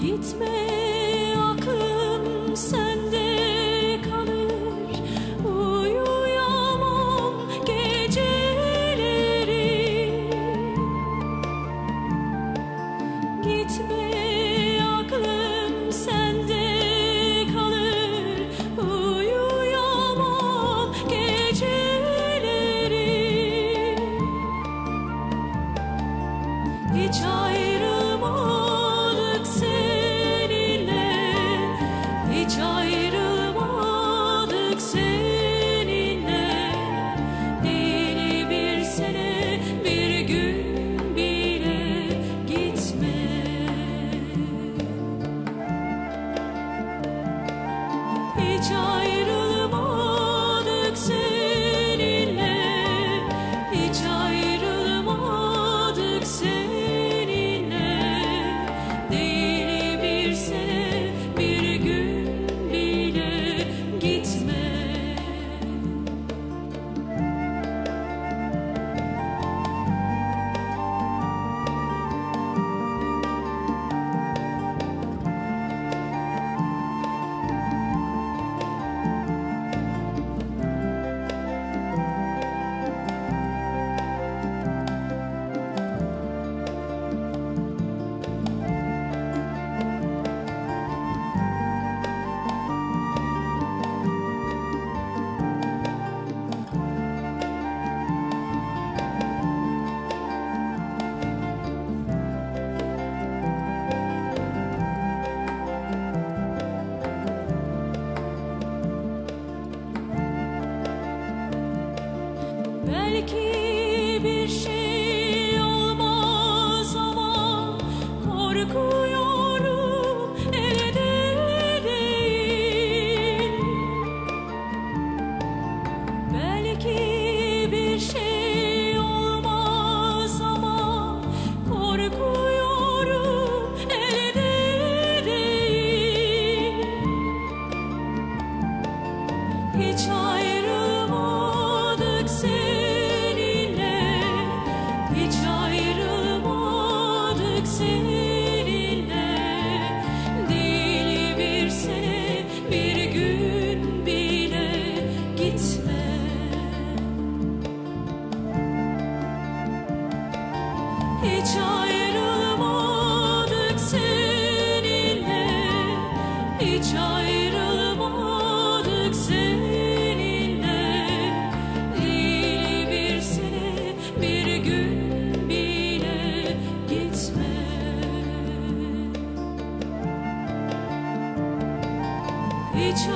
Gitme aklım sende kalır. Uyuyamam geceleri. Gitme aklım sende kalır. Uyuyamam geceleri. Hiç ayrı Hiç Hiç